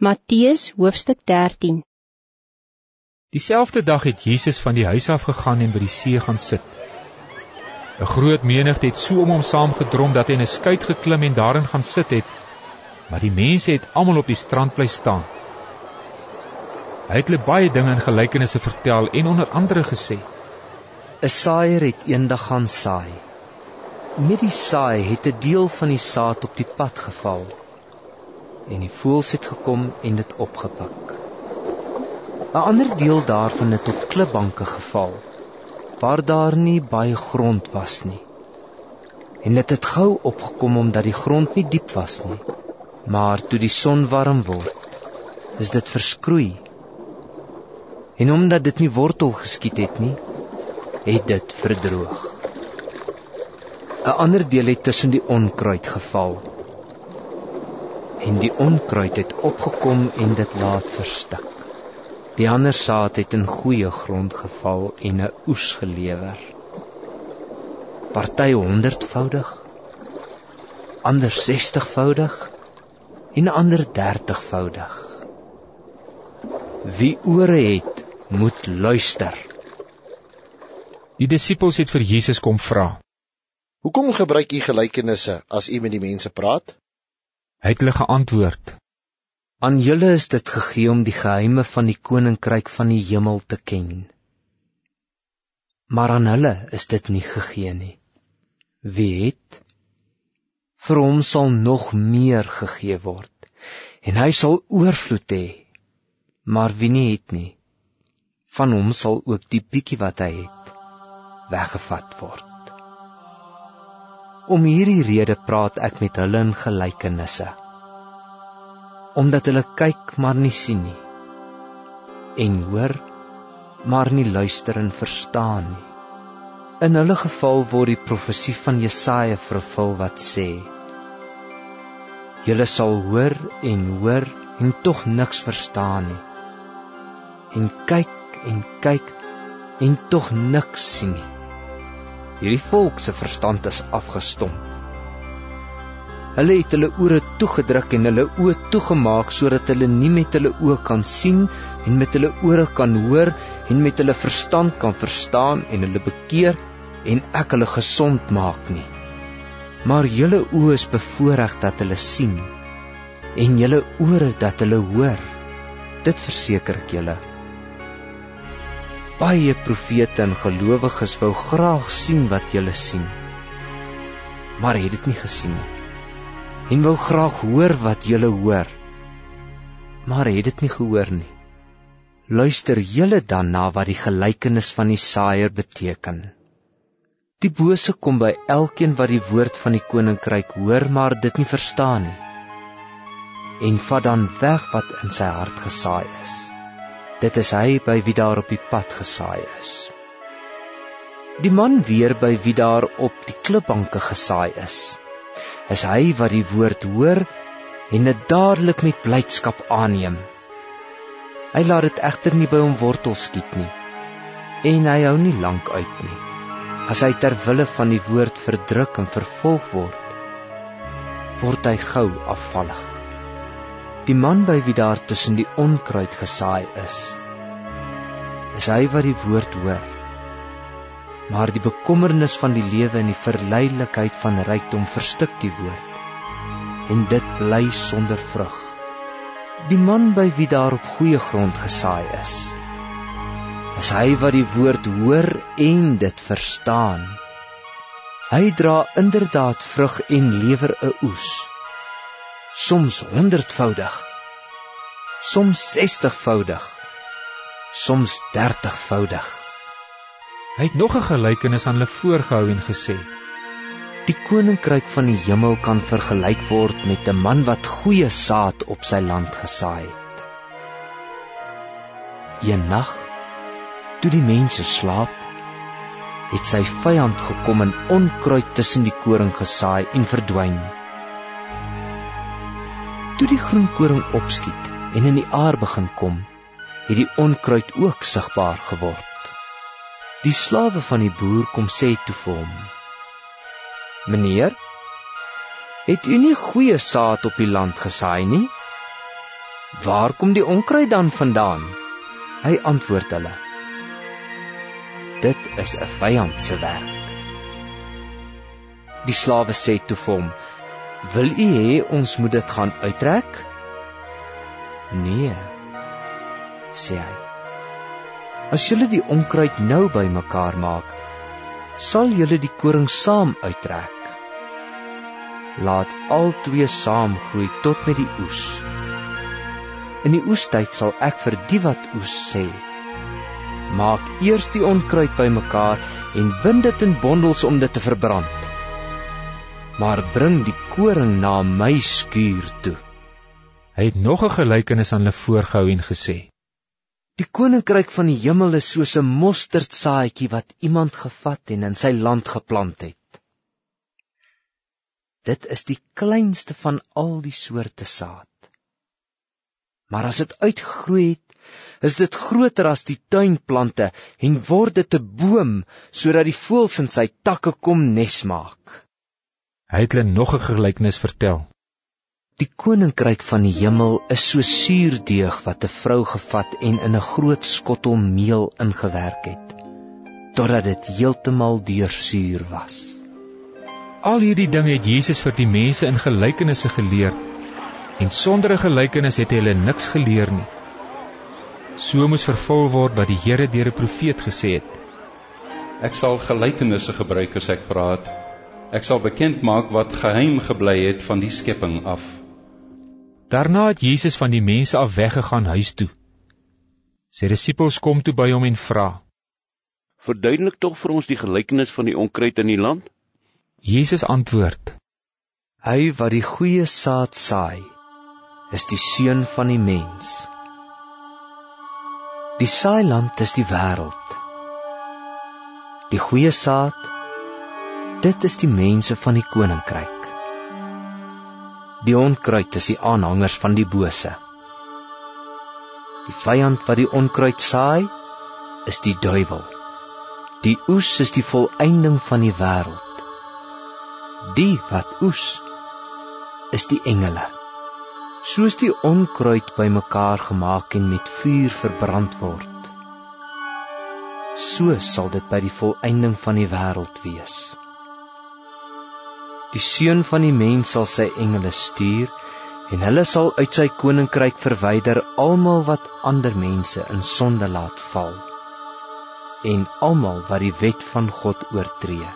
Matthäus hoofstuk 13 Dieselfde dag het Jezus van die huis af gegaan en by die see gaan sit. Een groot menigte het so om hom saamgedrom dat hy in een skuit geklim en daarin gaan sit het, maar die mense het allemaal op die strand bly staan. Hy het hulle baie dinge in gelijkenisse vertel en onder andere gesê, Een saaier het eendag gaan saai. Met die saai het 'n deel van die saad op die pad geval en die voëls het gekom en dit opgepik. 'n Ander deel daarvan het op klipbanke geval waar daar nie baie grond was nie. En dit het gou opgekom omdat die grond nie diep was nie. Maar toe die son warm word, is dit verskroei. En omdat dit nie wortel geskiet het nie, het dit verdroog. 'n Ander deel het tussen die onkruid geval en die onkruid het opgekom en dit laat verstik. Die ander saad het in goeie grond geval en 'n oes gelewer. Party 100voudig, ander 60voudig en ander 30voudig. Wie ore het, moet luister. Die disippels het vir Jesus kom vra. Hoekom gebruik u gelykenisse as u met die mense praat? Hy het hulle geantwoord: Aan julle is dit gegee om die geheime van die koninkryk van die hemel te ken. Maar aan hulle is dit nie gegee nie. Wie het? Vir hom sal nog meer gegee word en hy sal oorvloed hê. Maar wie nie het nie, van hom sal ook die bietjie wat hy het weggevat word. Om hierdie rede praat ek met hulle in gelykenisse. Omdat hulle kyk maar nie sien nie en hoor maar nie luister en verstaan nie. In hulle geval word die profesie van Jesaja vervul wat sê: Julle sal hoor en hoor en tog niks verstaan nie. En kyk en kyk en tog niks sien nie. Hierdie volk se verstand is afgestom. Hulle het hulle ore toegedruk en hulle oë toegemaak sodat hulle nie met hulle oë kan sien en met hulle ore kan hoor en met hulle verstand kan verstaan en hulle bekeer en ek hulle gesond maak nie. Maar julle oë is bevoordeel dat hulle sien en julle ore dat hulle hoor. Dit verseker ek julle. Baie profete en gelowiges wou graag sien wat julle sien. Maar het dit nie gesien nie. En wou graag hoor wat julle hoor. Maar het dit nie gehoor nie. Luister julle dan na wat die gelykenis van die saaier beteken. Die bose kom by elkeen wat die woord van die koninkryk hoor, maar dit nie verstaan nie. En vat dan weg wat in sy hart gesaai is. Dit is hy by wie daar op die pad gesaai is. Die man weer by wie daar op die klipbanke gesaai is, is hy wat die woord hoor en dit dadelik met blydskap aanneem. Hy laat dit egter nie by hom wortel skiet nie en hy hou nie lank uit nie. As hy ter wille van die woord verdruk en vervolg word, word hy gou afvallig. Die man by wie daar tussen die onkruid gesaai is, is hy wat die woord hoor. Maar die bekommernis van die lewe en die verleidelikheid van rykdom verstik die woord en dit bly sonder vrug. Die man by wie daar op goeie grond gesaai is, is hy wat die woord hoor en dit verstaan. Hy dra inderdaad vrug en lewer 'n oes soms honderdvoudig, soms sestigvoudig, soms dertigvoudig. Hy het nog 'n gelykenis aan hulle voorgehou en gesê: Die koninkryk van die hemel kan vergelyk word met 'n man wat goeie saad op sy land gesaai het. Eendag, toe die mense slaap, het sy vyand gekom en onkruid tussen die koring gesaai en verdwyn. Toe die groen koring opskiet en in die aar begin kom, het die onkruid ook sigbaar geword. Die slawe van die boer kom sê toe vir hom: "Meneer, het u nie goeie saad op die land gesaai nie? Waar kom die onkruid dan vandaan? Hy antwoord hulle: Dit is 'n vyand se werk. Die slawe sê toe vir hom: "Wil u hê ons moet dit gaan uittrek?" "Nee," sê hy. "As julle die onkruid nou bymekaar maak, sal julle die koring saam uittrek. Laat al twee saam groei tot met die oes. In die oestyd sal ek vir die wat oes sê: Maak eers die onkruid bymekaar en bind dit in bondels om dit te verbrand." Maar bring die koring na my skuur toe. Hy het nog 'n gelykenis aan hulle voorgehou en gesê: Die koninkryk van die hemel is soos 'n mosterdsaadjie wat iemand gevat en in sy land geplant het. Dit is die kleinste van al die soorte saad. Maar as dit uitgroei het, is dit groter as die tuinplante en word dit 'n boom sodat die voëls in sy takke kom nes maak. Hy het hulle nog 'n gelykenis vertel. Die koninkryk van die hemel is so suurdeeg wat 'n vrou gevat en in 'n groot skottel meel ingewerk het totdat dit heeltemal deursuur was. Al hierdie dinge het Jesus vir die mense in gelykenisse geleer en sonder 'n gelykenis het hy hulle niks geleer nie. So moes vervul word wat die Here deur 'n profeet gesê het. Ek sal gelykenisse gebruik as ek praat Ek sal bekend maak wat geheim gebly het van die skepping af. Daarna het Jesus van die mense af weggegaan huis toe. Sy disippels kom toe by hom en vra: "Verduidelik tog vir ons die gelykenis van die onkruid in die land?" Jesus antwoord: "Hy wat die goeie saad saai, is die seun van die mens. Die saailand is die wêreld. Die goeie saad Dit is die mense van die koninkryk. Die onkruid is die aanhangers van die bose. Die vyand wat die onkruid saai, is die duiwel. Die oes is die volëinding van die wêreld. Die wat oes, is die engele. Soos die onkruid bymekaar gemaak en met vuur verbrand word, so sal dit by die volëinding van die wêreld wees. Die seun van die mens sal sy engele stuur en hulle sal uit sy koninkryk verwyder almal wat ander mense in sonde laat val en almal wat die wet van God oortree.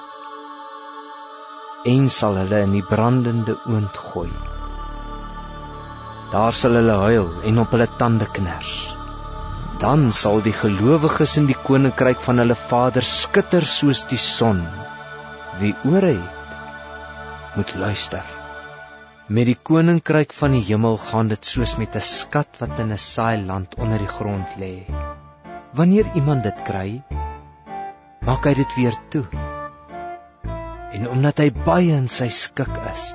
En sal hulle in die brandende oond gooi. Daar sal hulle huil en op hulle tande kners. Dan sal die gelowiges in die koninkryk van hulle Vader skitter soos die son. Wie ore het, moet luister. Met die koninkryk van die hemel gaan dit soos met 'n skat wat in 'n saai land onder die grond lê. Wanneer iemand dit kry, maak hy dit weer toe. En omdat hy baie in sy skik is,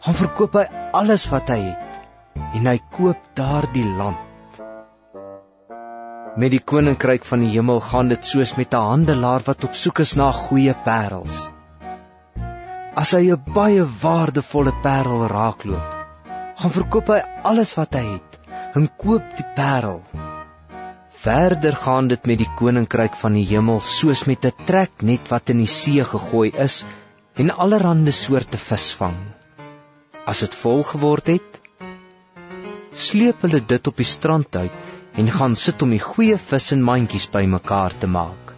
gaan verkoop hy alles wat hy het en hy koop daardie land. Met die koninkryk van die hemel gaan dit soos met 'n handelaar wat op soek is na goeie parels. As hy 'n baie waardevolle parel raakloop, gaan verkoop hy alles wat hy het en koop die parel. Verder gaan dit met die koninkryk van die hemel soos met 'n treknet wat in die see gegooi is en allerlei soorte vis vang. As dit vol geword het, sleep hulle dit op die strand uit en gaan sit om die goeie vis en mandjies bymekaar te maak.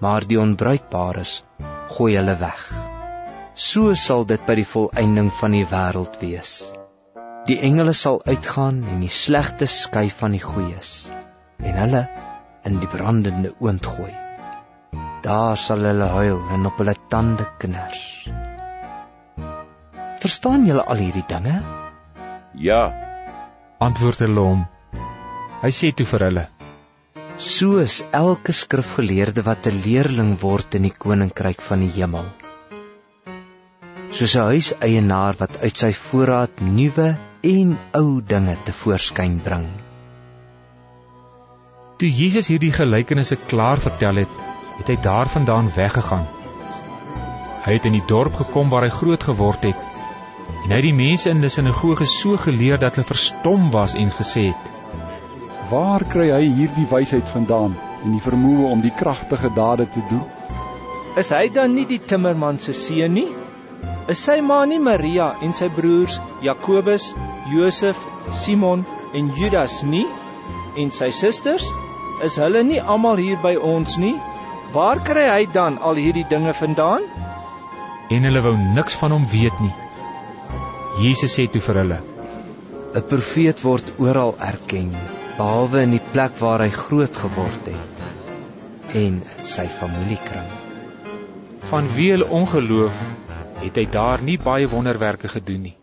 Maar die onbruikbares gooi hulle weg so sal dit by die volëinding van die wêreld wees. Die engele sal uitgaan en die slegtes skei van die goeies en hulle in die brandende oond gooi. Daar sal hulle huil en op hulle tande kners. Verstaan julle al hierdie dinge? Ja, antwoord hulle hom. Hy sê toe vir hulle: Soos elke skrifgeleerde wat 'n leerling word in die koninkryk van die hemel soos 'n huiseienaar wat uit sy voorraad nuwe en ou dinge te voorskyn bring. Toe Jesus hierdie gelykenisse klaar vertel het, het hy daarvandaan weggegaan. Hy het in die dorp gekom waar hy groot geword het En hy het die mense in die sinagoge so geleer dat hulle verstom was en gesê het: Waar kry hy hierdie wysheid vandaan en die vermoë om die kragtige dade te doen? Is hy dan nie die timmerman se seun nie? Is sy ma nie Maria en sy broers Jakobus, Josef, Simon en Judas nie? En sy susters, is hulle nie almal hier by ons nie? Waar kry hy dan al hierdie dinge vandaan? En hulle wou niks van hom weet nie. Jesus sê toe vir hulle: 'n Profeet word oral erken, behalwe in die plek waar hy groot geword het en in sy familiekring. Vanweë hulle ongeloof het hy daar nie baie wonderwerke gedoen nie.